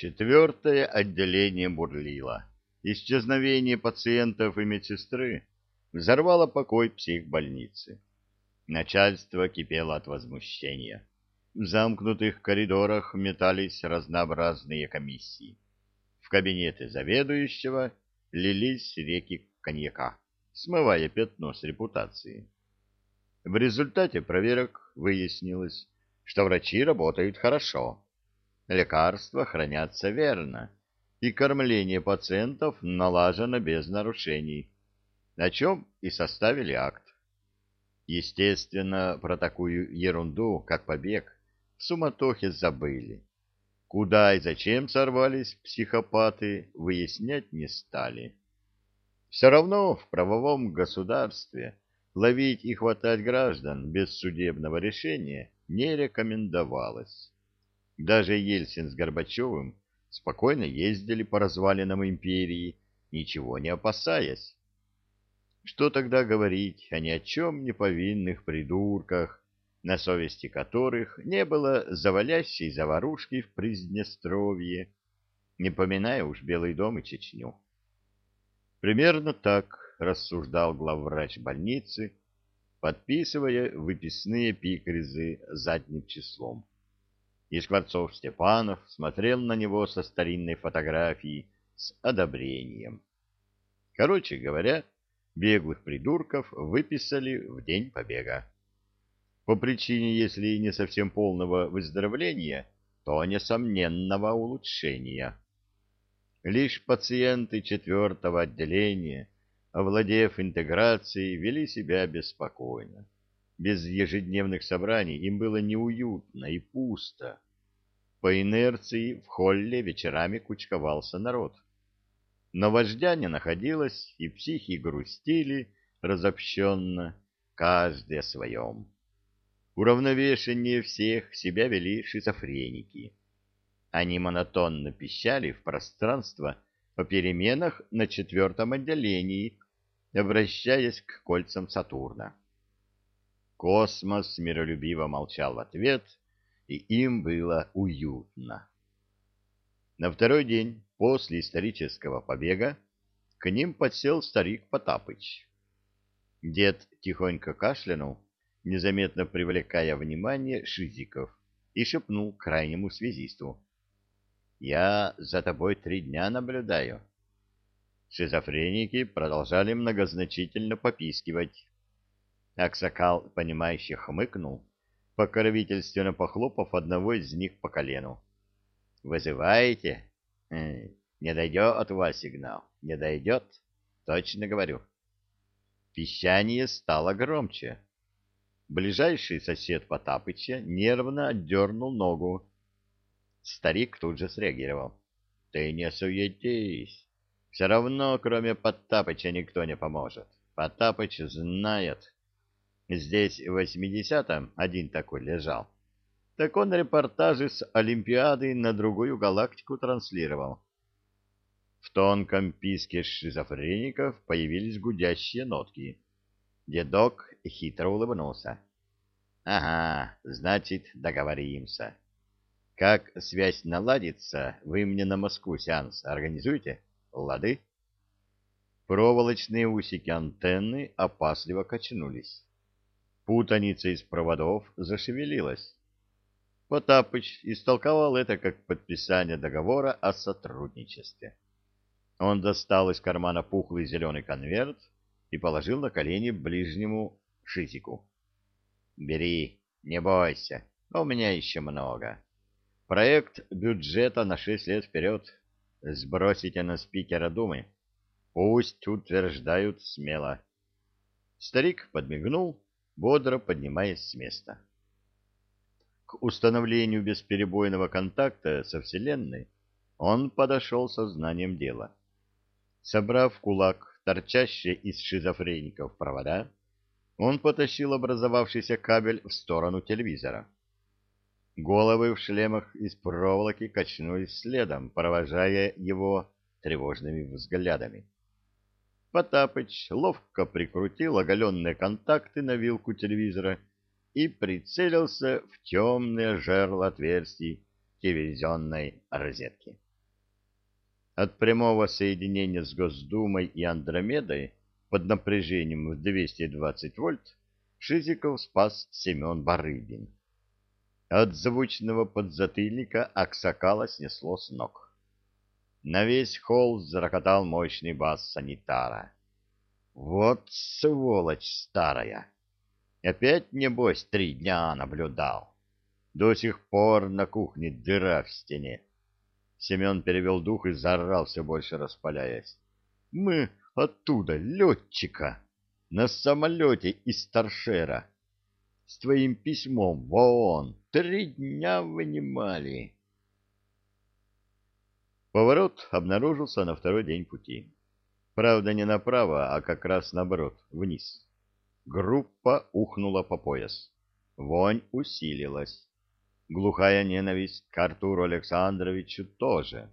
Четвертое отделение бурлило. Исчезновение пациентов и медсестры взорвало покой психбольницы. Начальство кипело от возмущения. В замкнутых коридорах метались разнообразные комиссии. В кабинеты заведующего лились реки коньяка, смывая пятно с репутации. В результате проверок выяснилось, что врачи работают хорошо, лекарства хранятся верно, и кормление пациентов налажено без нарушений, о чем и составили акт. Естественно, про такую ерунду, как побег, в суматохе забыли. Куда и зачем сорвались психопаты, выяснять не стали. Все равно в правовом государстве ловить и хватать граждан без судебного решения не рекомендовалось. Даже Ельцин с Горбачевым спокойно ездили по развалинам империи, ничего не опасаясь. Что тогда говорить о ни о чем не повинных придурках, на совести которых не было завалящей заварушки в Приднестровье, не поминая уж Белый дом и Чечню. Примерно так рассуждал главврач больницы, подписывая выписные пикризы задним числом. И Скворцов-Степанов смотрел на него со старинной фотографией с одобрением. Короче говоря, беглых придурков выписали в день побега. По причине, если не совсем полного выздоровления, то несомненного улучшения. Лишь пациенты четвертого отделения, овладев интеграцией, вели себя беспокойно. Без ежедневных собраний им было неуютно и пусто. По инерции в холле вечерами кучковался народ. Но вождя не находилось, и психи грустили разобщенно, каждый о своем. Уравновешеннее всех себя вели шизофреники. Они монотонно пищали в пространство по переменах на четвертом отделении, обращаясь к кольцам Сатурна. Космос миролюбиво молчал в ответ, и им было уютно. На второй день после исторического побега к ним подсел старик Потапыч. Дед тихонько кашлянул, незаметно привлекая внимание шизиков, и шепнул крайнему связисту. — Я за тобой три дня наблюдаю. Шизофреники продолжали многозначительно попискивать. Аксакал, понимающе хмыкнул, покровительственно похлопав одного из них по колену. — Вызываете? Не дойдет от вас сигнал. Не дойдет? Точно говорю. Пищание стало громче. Ближайший сосед Потапыча нервно отдернул ногу. Старик тут же среагировал. — Ты не суетись. Все равно, кроме Потапыча, никто не поможет. Потапыч знает. Здесь в восьмидесятом один такой лежал. Так он репортажи с Олимпиады на другую галактику транслировал. В тонком писке шизофреников появились гудящие нотки. Дедок хитро улыбнулся. — Ага, значит, договоримся. Как связь наладится, вы мне на Москву сеанс организуете? Лады? Проволочные усики антенны опасливо качнулись. Путаница из проводов зашевелилась. Потапыч истолковал это как подписание договора о сотрудничестве. Он достал из кармана пухлый зеленый конверт и положил на колени ближнему шизику. «Бери, не бойся, у меня еще много. Проект бюджета на шесть лет вперед. Сбросите на спикера Думы. Пусть утверждают смело». Старик подмигнул, бодро поднимаясь с места. К установлению бесперебойного контакта со Вселенной он подошел со знанием дела. Собрав кулак торчащие из шизофреников провода, он потащил образовавшийся кабель в сторону телевизора. Головы в шлемах из проволоки качнулись следом, провожая его тревожными взглядами. Потапыч ловко прикрутил оголенные контакты на вилку телевизора и прицелился в темное жерло отверстий телевизионной розетки. От прямого соединения с Госдумой и Андромедой под напряжением в 220 вольт Шизиков спас Семен Барыбин. От звучного подзатыльника Аксакала снесло с ног. На весь холл зарокотал мощный бас санитара. «Вот сволочь старая! Опять, небось, три дня наблюдал. До сих пор на кухне дыра в стене. Семен перевел дух и заорал, все больше распаляясь. «Мы оттуда, летчика, на самолете из Торшера, с твоим письмом вон, три дня вынимали». Поворот обнаружился на второй день пути. Правда, не направо, а как раз наоборот, вниз. Группа ухнула по пояс. Вонь усилилась. Глухая ненависть к Артуру Александровичу тоже.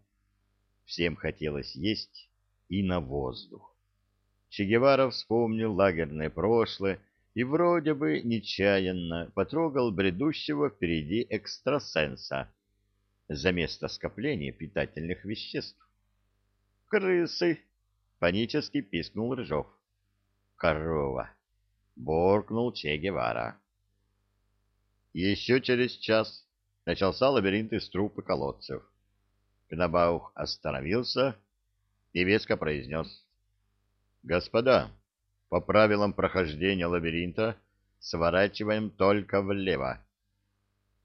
Всем хотелось есть и на воздух. Че Гевара вспомнил лагерное прошлое и вроде бы нечаянно потрогал бредущего впереди экстрасенса за место скопления питательных веществ. «Крысы!» — панически пискнул Рыжов. «Корова!» — буркнул Че Гевара. Еще через час начался лабиринт из труб и колодцев. Кнабаух остановился и веско произнес. «Господа, по правилам прохождения лабиринта сворачиваем только влево».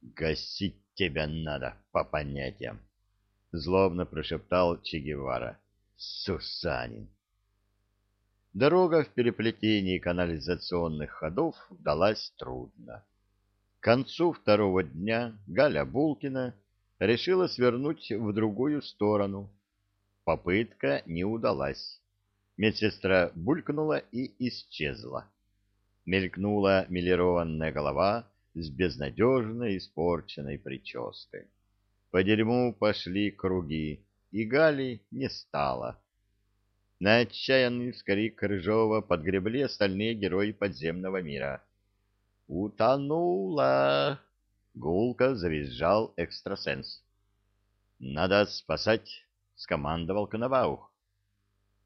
«Гасить тебя надо, по понятиям», — злобно прошептал Че Гевара. «Сусанин». Дорога в переплетении канализационных ходов далась трудно. К концу второго дня Галя Булкина решила свернуть в другую сторону. Попытка не удалась. Медсестра булькнула и исчезла. Мелькнула милированная голова с безнадежно испорченной прической. По дерьму пошли круги, и Гали не стало. На отчаянный вскрик Рыжова подгребли остальные герои подземного мира — «Утонула!» — гулко завизжал экстрасенс. «Надо спасать!» — скомандовал Коноваух.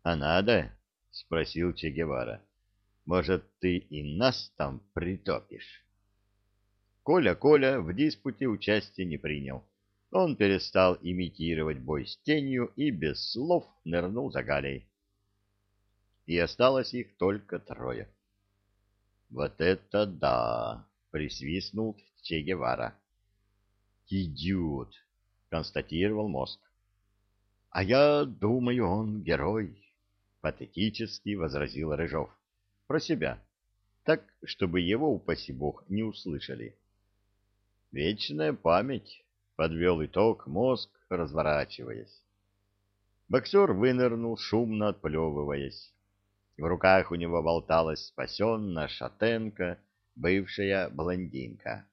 «А надо?» — спросил Че Гевара. «Может, ты и нас там притопишь?» Коля-Коля в диспуте участия не принял. Он перестал имитировать бой с тенью и без слов нырнул за Галей. И осталось их только трое. Вот это да! присвистнул Че Гевара. Идиот, констатировал мозг. А я думаю, он герой, патетически возразил Рыжов. Про себя. Так, чтобы его, упаси бог, не услышали. Вечная память, подвел итог мозг, разворачиваясь. Боксер вынырнул, шумно отплевываясь. В руках у него болталась спасенная шатенка, бывшая блондинка.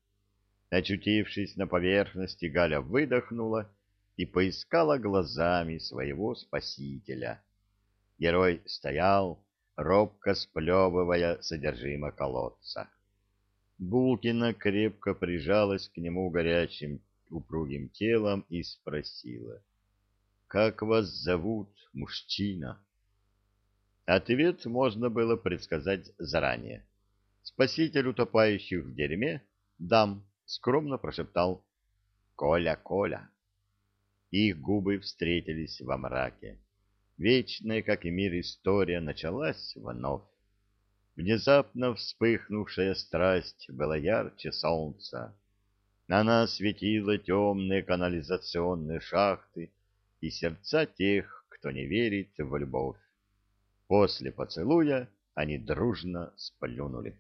Очутившись на поверхности, Галя выдохнула и поискала глазами своего спасителя. Герой стоял, робко сплевывая содержимое колодца. Булкина крепко прижалась к нему горячим упругим телом и спросила. — Как вас зовут, мужчина? Ответ можно было предсказать заранее. Спаситель утопающих в дерьме, дам, скромно прошептал «Коля, Коля». Их губы встретились во мраке. Вечная, как и мир, история началась вновь. Внезапно вспыхнувшая страсть была ярче солнца. Она светила темные канализационные шахты и сердца тех, кто не верит в любовь. После поцелуя они дружно сплюнули.